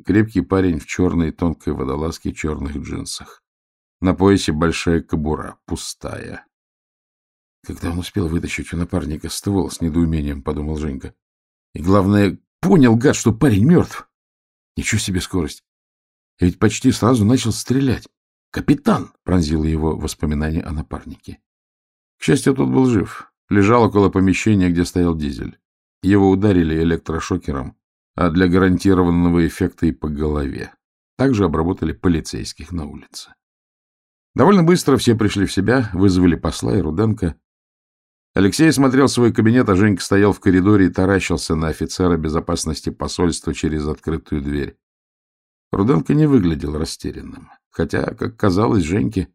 Крепкий парень в черной тонкой водолазке черных джинсах. На поясе большая кобура, пустая. Когда он успел вытащить у напарника ствол, с недоумением подумал Женька. И главное, понял, гад, что парень мертв. Ничего себе скорость. Я ведь почти сразу начал стрелять. «Капитан!» — пронзило его воспоминание о напарнике. К счастью, тот был жив. Лежал около помещения, где стоял дизель. Его ударили электрошокером, а для гарантированного эффекта и по голове. Также обработали полицейских на улице. Довольно быстро все пришли в себя, вызвали посла и Руденко. Алексей смотрел свой кабинет, а Женька стоял в коридоре и таращился на офицера безопасности посольства через открытую дверь. Руденко не выглядел растерянным, хотя, как казалось Женьке,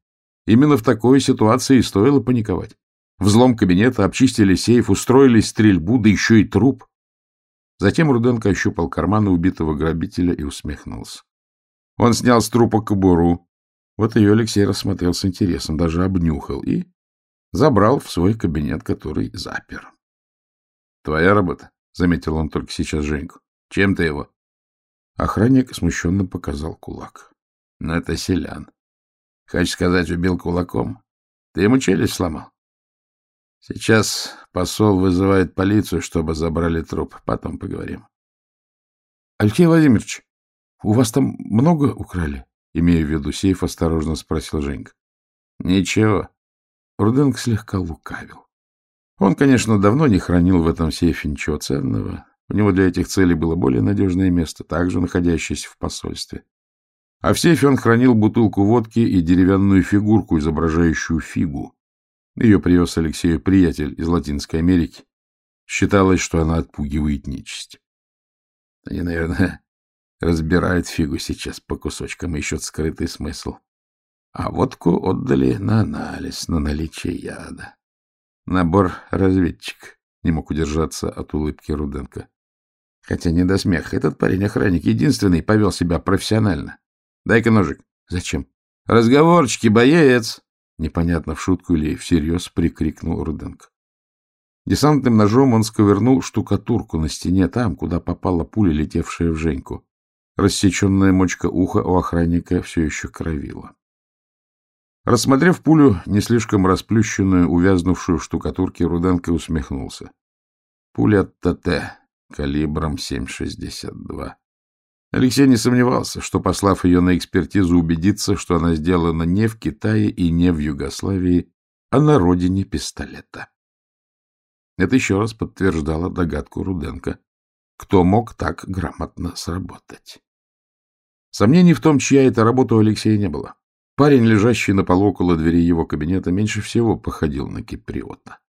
именно в такой ситуации и стоило паниковать. Взлом кабинета, обчистили сейф, устроили стрельбу, да еще и труп. Затем Руденко ощупал карманы убитого грабителя и усмехнулся. Он снял с трупа кобуру, вот ее Алексей рассмотрел с интересом, даже обнюхал и забрал в свой кабинет, который запер. — Твоя работа, — заметил он только сейчас Женьку. — Чем ты его? Охранник смущенно показал кулак. — Ну, это селян. Хочешь сказать, убил кулаком? Ты ему челюсть сломал? Сейчас посол вызывает полицию, чтобы забрали труп. Потом поговорим. — Алексей Владимирович, у вас там много украли? Имея в виду сейф, осторожно спросил Женька. — Ничего. Руденко слегка лукавил. Он, конечно, давно не хранил в этом сейфе ничего ценного. У него для этих целей было более надежное место, также находящееся в посольстве. А в сейфе он хранил бутылку водки и деревянную фигурку, изображающую фигу. Ее привез Алексею приятель из Латинской Америки. Считалось, что она отпугивает нечисть. Они, наверное, разбирают фигу сейчас по кусочкам, ищут скрытый смысл. А водку отдали на анализ, на наличие яда. Набор разведчик. Не мог удержаться от улыбки Руденко. Хотя не до смеха. Этот парень-охранник единственный повел себя профессионально. Дай-ка ножик. Зачем? Разговорчики, боец! Непонятно, в шутку или всерьез прикрикнул Руденко. Десантным ножом он сковырнул штукатурку на стене там, куда попала пуля, летевшая в Женьку. Рассеченная мочка уха у охранника все еще кровила. Рассмотрев пулю, не слишком расплющенную, увязнувшую в штукатурке, Руденко усмехнулся. Пуля ТТ калибром 7,62. Алексей не сомневался, что, послав ее на экспертизу, убедиться, что она сделана не в Китае и не в Югославии, а на родине пистолета. Это еще раз подтверждало догадку Руденко. Кто мог так грамотно сработать? Сомнений в том, чья это работа у Алексея не было. Парень, лежащий на полу около двери его кабинета, меньше всего походил на киприота.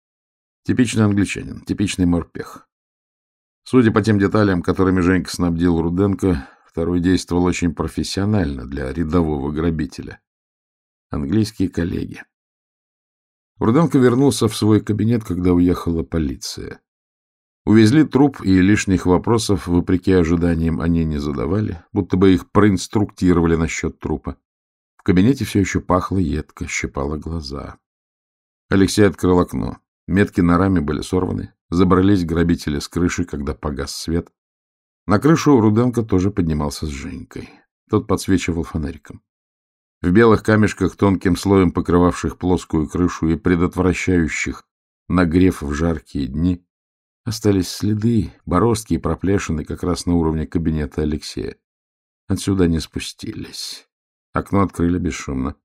Типичный англичанин, типичный морпех. Судя по тем деталям, которыми Женька снабдил Руденко, второй действовал очень профессионально для рядового грабителя. Английские коллеги. Руденко вернулся в свой кабинет, когда уехала полиция. Увезли труп, и лишних вопросов, вопреки ожиданиям, они не задавали, будто бы их проинструктировали насчет трупа. В кабинете все еще пахло едко, щипало глаза. Алексей открыл окно. Метки на раме были сорваны. Забрались грабители с крыши, когда погас свет. На крышу Руденко тоже поднимался с Женькой. Тот подсвечивал фонариком. В белых камешках, тонким слоем покрывавших плоскую крышу и предотвращающих нагрев в жаркие дни, остались следы, бороздки и проплешины как раз на уровне кабинета Алексея. Отсюда не спустились. Окно открыли бесшумно,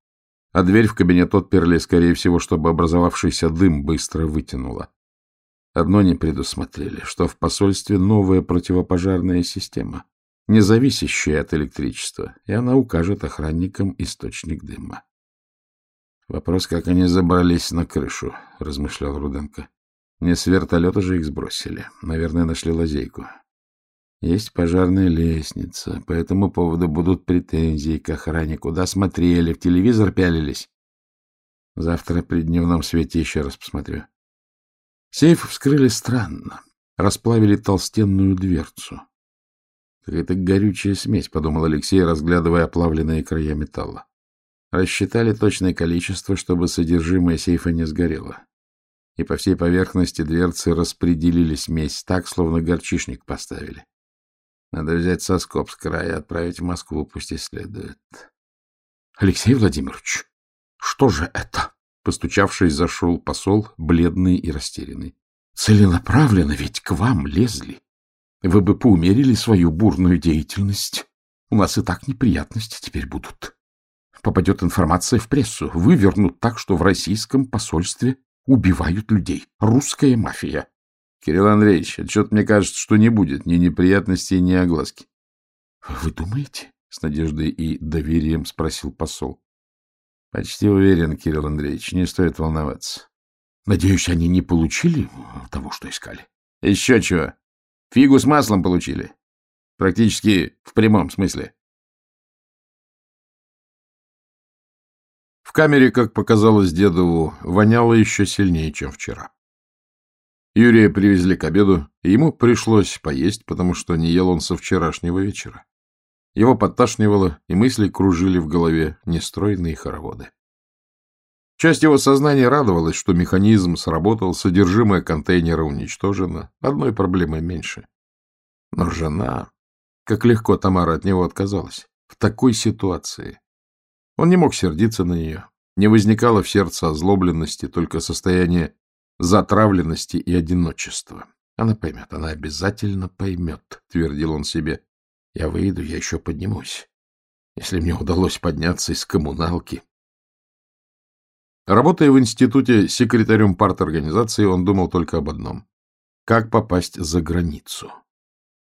а дверь в кабинет отперли, скорее всего, чтобы образовавшийся дым быстро вытянуло. Одно не предусмотрели, что в посольстве новая противопожарная система, не зависящая от электричества, и она укажет охранникам источник дыма. Вопрос, как они забрались на крышу, — размышлял Руденко. Не с вертолета же их сбросили. Наверное, нашли лазейку. Есть пожарная лестница. По этому поводу будут претензии к охране. Куда смотрели? В телевизор пялились? Завтра при дневном свете еще раз посмотрю. Сейф вскрыли странно. Расплавили толстенную дверцу. Какая-то горючая смесь, — подумал Алексей, разглядывая оплавленные края металла. Рассчитали точное количество, чтобы содержимое сейфа не сгорело. И по всей поверхности дверцы распределили смесь так, словно горчишник поставили. Надо взять соскоб с края и отправить в Москву, пусть исследует. — Алексей Владимирович, что же это? Постучавшись, зашел посол, бледный и растерянный. — Целенаправленно ведь к вам лезли. Вы бы поумерили свою бурную деятельность. У нас и так неприятности теперь будут. Попадет информация в прессу. Вывернут так, что в российском посольстве убивают людей. Русская мафия. Кирилл Андреевич, отчет мне кажется, что не будет ни неприятностей, ни огласки. — Вы думаете? — с надеждой и доверием спросил посол. — Почти уверен, Кирилл Андреевич, не стоит волноваться. — Надеюсь, они не получили того, что искали? — Еще чего. Фигу с маслом получили. Практически в прямом смысле. В камере, как показалось Дедову, воняло еще сильнее, чем вчера. Юрия привезли к обеду, и ему пришлось поесть, потому что не ел он со вчерашнего вечера. Его подташнивало, и мысли кружили в голове нестройные хороводы. Часть его сознания радовалась, что механизм сработал, содержимое контейнера уничтожено, одной проблемой меньше. Но жена... Как легко Тамара от него отказалась. В такой ситуации. Он не мог сердиться на нее. Не возникало в сердце озлобленности, только состояние затравленности и одиночества. Она поймет, она обязательно поймет, твердил он себе. Я выйду, я еще поднимусь. Если мне удалось подняться из коммуналки, Работая в институте секретарем парторганизации, он думал только об одном — как попасть за границу.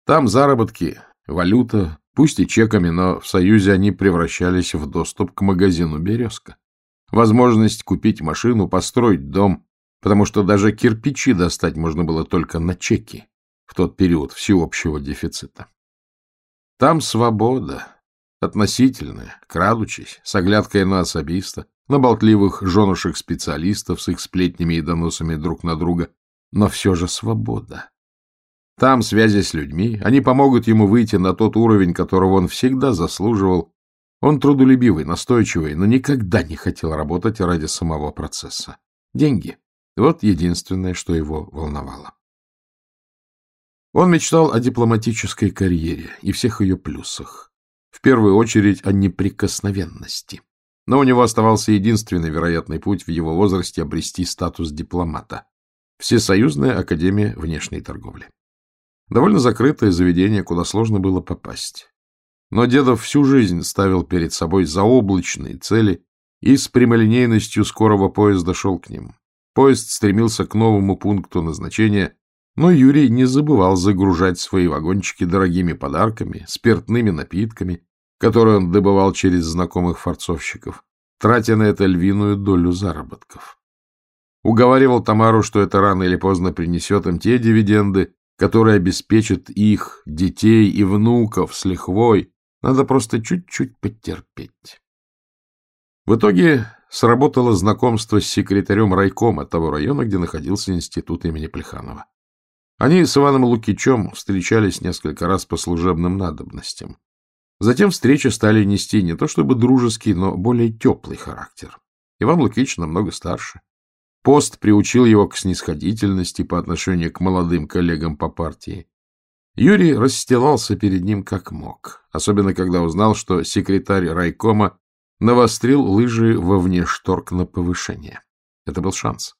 Там заработки, валюта, пусть и чеками, но в Союзе они превращались в доступ к магазину «Березка». Возможность купить машину, построить дом, потому что даже кирпичи достать можно было только на чеки в тот период всеобщего дефицита. Там свобода, относительная, крадучись, с оглядкой на особиста, на болтливых женушек специалистов с их сплетнями и доносами друг на друга, но все же свобода. Там связи с людьми, они помогут ему выйти на тот уровень, которого он всегда заслуживал. Он трудолюбивый, настойчивый, но никогда не хотел работать ради самого процесса. Деньги — вот единственное, что его волновало. Он мечтал о дипломатической карьере и всех ее плюсах. В первую очередь о неприкосновенности. Но у него оставался единственный вероятный путь в его возрасте обрести статус дипломата — Всесоюзная академия внешней торговли. Довольно закрытое заведение, куда сложно было попасть. Но Дедов всю жизнь ставил перед собой заоблачные цели и с прямолинейностью скорого поезда шел к ним. Поезд стремился к новому пункту назначения, но Юрий не забывал загружать свои вагончики дорогими подарками, спиртными напитками, которые он добывал через знакомых форцовщиков, тратя на это львиную долю заработков. Уговаривал Тамару, что это рано или поздно принесет им те дивиденды, которые обеспечат их, детей и внуков с лихвой. Надо просто чуть-чуть потерпеть. В итоге сработало знакомство с секретарем райкома того района, где находился институт имени Плеханова. Они с Иваном Лукичем встречались несколько раз по служебным надобностям. Затем встречи стали нести не то чтобы дружеский, но более теплый характер. Иван Лукич намного старше. Пост приучил его к снисходительности по отношению к молодым коллегам по партии. Юрий расстилался перед ним как мог, особенно когда узнал, что секретарь райкома навострил лыжи во внешторг на повышение. Это был шанс.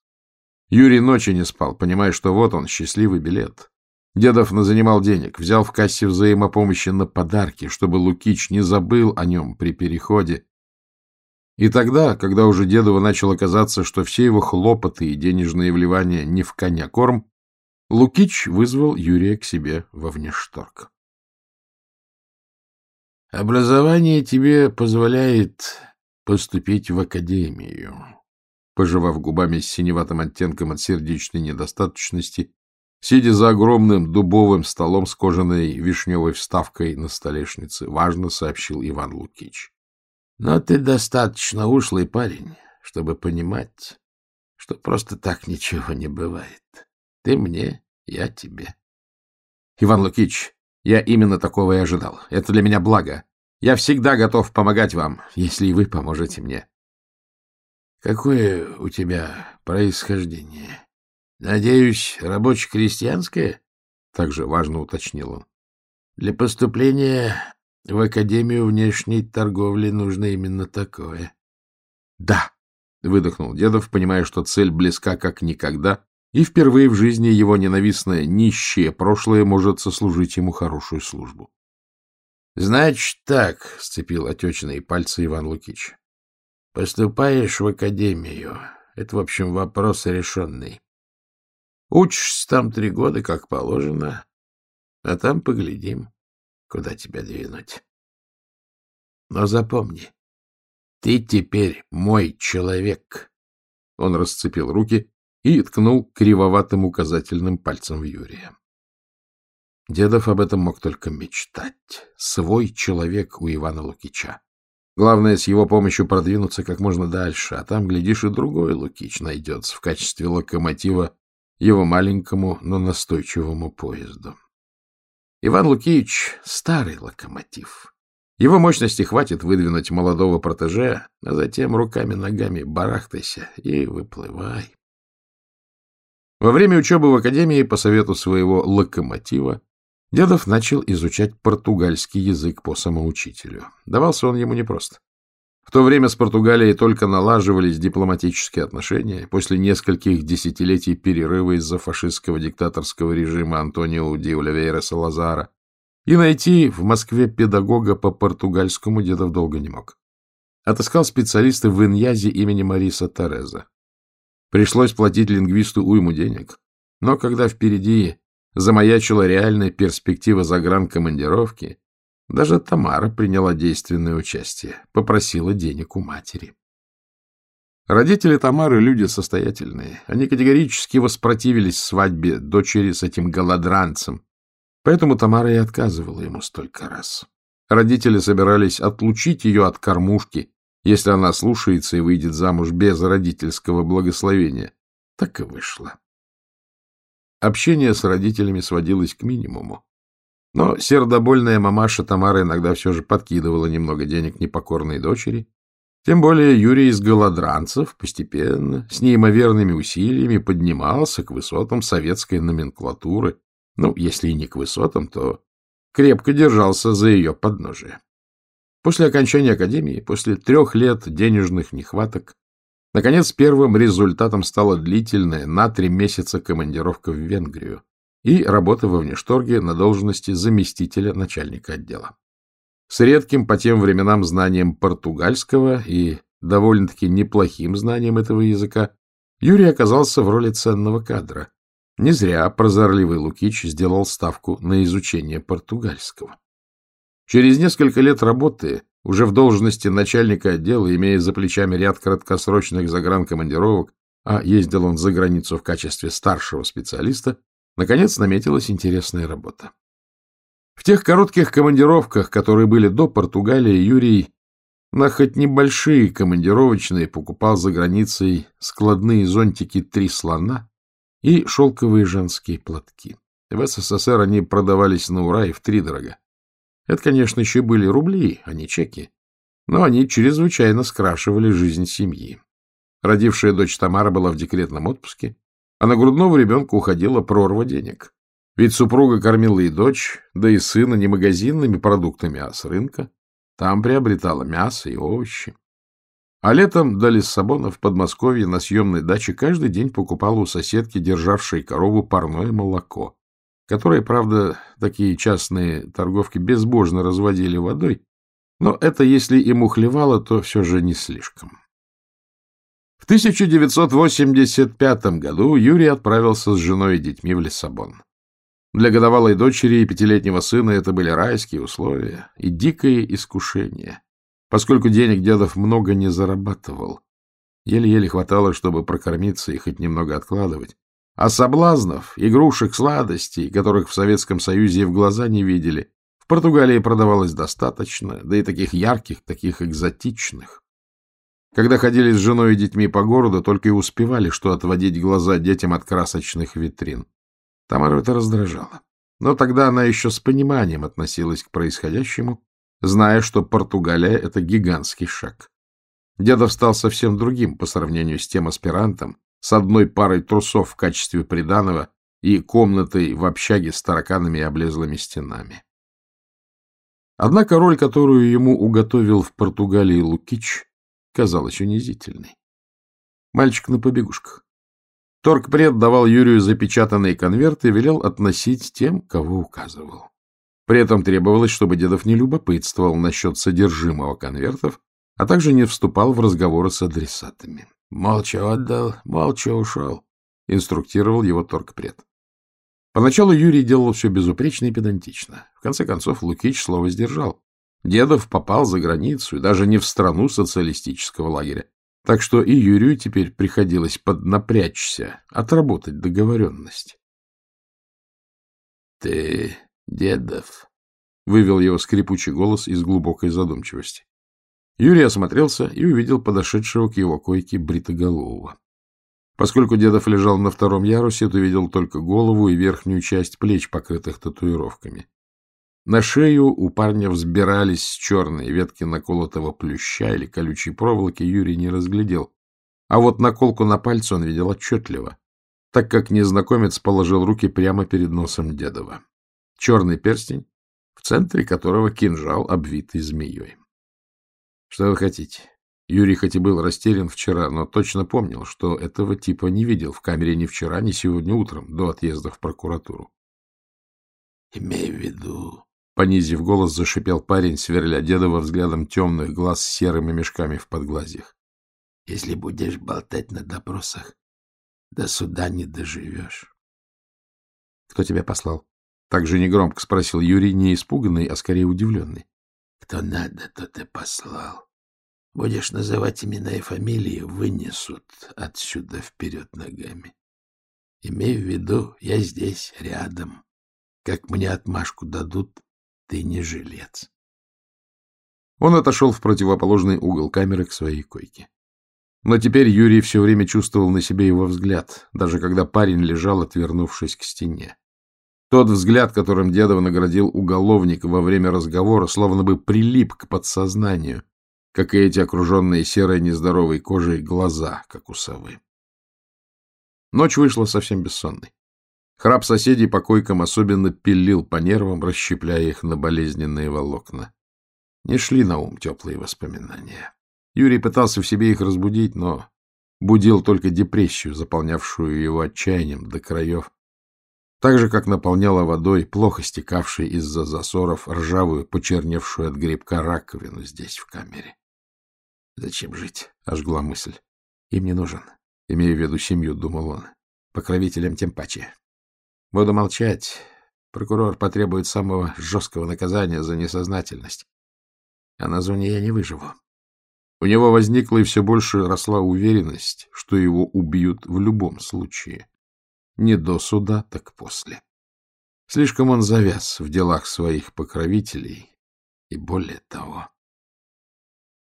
Юрий ночи не спал, понимая, что вот он, счастливый билет. Дедов назанимал денег, взял в кассе взаимопомощи на подарки, чтобы Лукич не забыл о нем при переходе. И тогда, когда уже Дедову начало казаться, что все его хлопоты и денежные вливания не в коня корм, Лукич вызвал Юрия к себе во внешторг. «Образование тебе позволяет поступить в академию», пожевав губами с синеватым оттенком от сердечной недостаточности, сидя за огромным дубовым столом с кожаной вишневой вставкой на столешнице, важно сообщил Иван Лукич. — Но ты достаточно ушлый парень, чтобы понимать, что просто так ничего не бывает. Ты мне, я тебе. — Иван Лукич, я именно такого и ожидал. Это для меня благо. Я всегда готов помогать вам, если и вы поможете мне. Какое у тебя происхождение? Надеюсь, рабоче-крестьянское? Также важно уточнил он. Для поступления в Академию внешней торговли нужно именно такое. Да, выдохнул Дедов, понимая, что цель близка как никогда, и впервые в жизни его ненавистное нищее прошлое может сослужить ему хорошую службу. — Значит так, — сцепил отечные пальцы Иван Лукич. Поступаешь в академию. Это, в общем, вопрос решенный. Учишься там три года, как положено, а там поглядим, куда тебя двинуть. Но запомни, ты теперь мой человек. Он расцепил руки и ткнул кривоватым указательным пальцем в Юрия. Дедов об этом мог только мечтать. Свой человек у Ивана Лукича. Главное, с его помощью продвинуться как можно дальше, а там, глядишь, и другой Лукич найдется в качестве локомотива его маленькому, но настойчивому поезду. Иван Лукич — старый локомотив. Его мощности хватит выдвинуть молодого протеже, а затем руками-ногами барахтайся и выплывай. Во время учебы в академии по совету своего локомотива Дедов начал изучать португальский язык по самоучителю. Давался он ему непросто. В то время с Португалией только налаживались дипломатические отношения после нескольких десятилетий перерыва из-за фашистского диктаторского режима Антонио Ди Оливейра Салазара. И найти в Москве педагога по португальскому Дедов долго не мог. Отыскал специалиста в Иньязе имени Мариса Тереза. Пришлось платить лингвисту уйму денег. Но когда впереди замаячила реальная перспектива загранкомандировки, даже Тамара приняла действенное участие, попросила денег у матери. Родители Тамары — люди состоятельные. Они категорически воспротивились свадьбе дочери с этим голодранцем, поэтому Тамара и отказывала ему столько раз. Родители собирались отлучить ее от кормушки, если она слушается и выйдет замуж без родительского благословения. Так и вышло. Общение с родителями сводилось к минимуму. Но сердобольная мамаша Тамара иногда все же подкидывала немного денег непокорной дочери. Тем более Юрий из голодранцев постепенно, с неимоверными усилиями поднимался к высотам советской номенклатуры. Ну, если и не к высотам, то крепко держался за ее подножие. После окончания академии, после трех лет денежных нехваток, Наконец, первым результатом стала длительная на три месяца командировка в Венгрию и работа во внешторге на должности заместителя начальника отдела. С редким по тем временам знанием португальского и довольно-таки неплохим знанием этого языка Юрий оказался в роли ценного кадра. Не зря прозорливый Лукич сделал ставку на изучение португальского. Через несколько лет работы уже в должности начальника отдела, имея за плечами ряд краткосрочных загранкомандировок, а ездил он за границу в качестве старшего специалиста, наконец наметилась интересная работа. В тех коротких командировках, которые были до Португалии, Юрий на хоть небольшие командировочные покупал за границей складные зонтики «Три слона» и шелковые женские платки. В СССР они продавались на ура и втридорога. Это, конечно, еще были рубли, а не чеки, но они чрезвычайно скрашивали жизнь семьи. Родившая дочь Тамара была в декретном отпуске, а на грудного ребенка уходила прорва денег. Ведь супруга кормила и дочь, да и сына не магазинными продуктами, а с рынка. Там приобретала мясо и овощи. А летом до Лиссабона в Подмосковье на съемной даче каждый день покупала у соседки, державшей корову, парное молоко которые, правда, такие частные торговки безбожно разводили водой, но это, если и мухлевало, то все же не слишком. В 1985 году Юрий отправился с женой и детьми в Лиссабон. Для годовалой дочери и пятилетнего сына это были райские условия и дикое искушение, поскольку денег дедов много не зарабатывал. Еле-еле хватало, чтобы прокормиться и хоть немного откладывать. А соблазнов, игрушек, сладостей, которых в Советском Союзе и в глаза не видели, в Португалии продавалось достаточно, да и таких ярких, таких экзотичных. Когда ходили с женой и детьми по городу, только и успевали, что отводить глаза детям от красочных витрин. Тамару это раздражало. Но тогда она еще с пониманием относилась к происходящему, зная, что Португалия — это гигантский шаг. Дедов стал совсем другим по сравнению с тем аспирантом, с одной парой трусов в качестве приданого и комнатой в общаге с тараканами и облезлыми стенами. Однако роль, которую ему уготовил в Португалии Лукич, казалась унизительной. Мальчик на побегушках. Торгпред давал Юрию запечатанные конверты и велел относить тем, кого указывал. При этом требовалось, чтобы Дедов не любопытствовал насчет содержимого конвертов, а также не вступал в разговоры с адресатами. Молча отдал, молча ушел, — инструктировал его торгпред. Поначалу Юрий делал все безупречно и педантично. В конце концов, Лукич слово сдержал. Дедов попал за границу и даже не в страну социалистического лагеря. Так что и Юрию теперь приходилось поднапрячься, отработать договоренность. — Ты, Дедов, — вывел его скрипучий голос из глубокой задумчивости. Юрий осмотрелся и увидел подошедшего к его койке бритоголового. Поскольку Дедов лежал на втором ярусе, то видел только голову и верхнюю часть плеч, покрытых татуировками. На шею у парня взбирались черные ветки наколотого плюща или колючей проволоки, Юрий не разглядел. А вот наколку на пальце он видел отчетливо, так как незнакомец положил руки прямо перед носом Дедова. Черный перстень, в центре которого кинжал, обвитый змеей. Что вы хотите? Юрий хоть и был растерян вчера, но точно помнил, что этого типа не видел в камере ни вчера, ни сегодня утром, до отъезда в прокуратуру. — Имей в виду, — понизив голос, зашипел парень, сверля Дедова взглядом темных глаз с серыми мешками в подглазьях. — Если будешь болтать на допросах, до суда не доживешь. Кто тебя послал? Так же негромко спросил Юрий, не испуганный, а скорее удивленный. — Кто надо, тот и послал. Будешь называть имена и фамилии, вынесут отсюда вперед ногами. Имей в виду, я здесь, рядом. Как мне отмашку дадут, ты не жилец. Он отошел в противоположный угол камеры к своей койке. Но теперь Юрий все время чувствовал на себе его взгляд, даже когда парень лежал, отвернувшись к стене. Тот взгляд, которым Дедов наградил уголовника во время разговора, словно бы прилип к подсознанию, как и эти окруженные серой нездоровой кожей глаза, как у совы. Ночь вышла совсем бессонной. Храп соседей по койкам особенно пилил по нервам, расщепляя их на болезненные волокна. Не шли на ум теплые воспоминания. Юрий пытался в себе их разбудить, но будил только депрессию, заполнявшую его отчаянием до краев, так же, как наполняла водой, плохо стекавшей из-за засоров, ржавую, почерневшую от грибка раковину здесь, в камере. «Зачем жить?» — ожгла мысль. «Им не нужен», — имея в виду семью, думал он. «Покровителям тем паче. Буду молчать. Прокурор потребует самого жесткого наказания за несознательность. А на зоне я не выживу». У него возникла и все больше росла уверенность, что его убьют в любом случае. Не до суда, так после. Слишком он завяз в делах своих покровителей, и более того.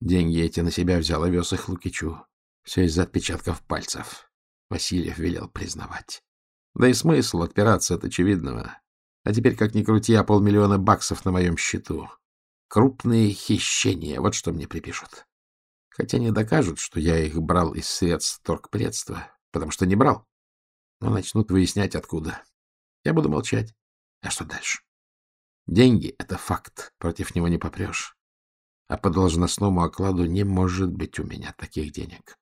Деньги эти на себя взял и вез их Лукичу. Все из-за отпечатков пальцев. Васильев велел признавать. Да и смысл отпираться от очевидного. А теперь, как ни крути, а полмиллиона баксов на моем счету. Крупные хищения, вот что мне припишут. Хотя не докажут, что я их брал из средств торгпредства, потому что не брал но начнут выяснять, откуда. Я буду молчать. А что дальше? Деньги — это факт, против него не попрешь. А по должностному окладу не может быть у меня таких денег.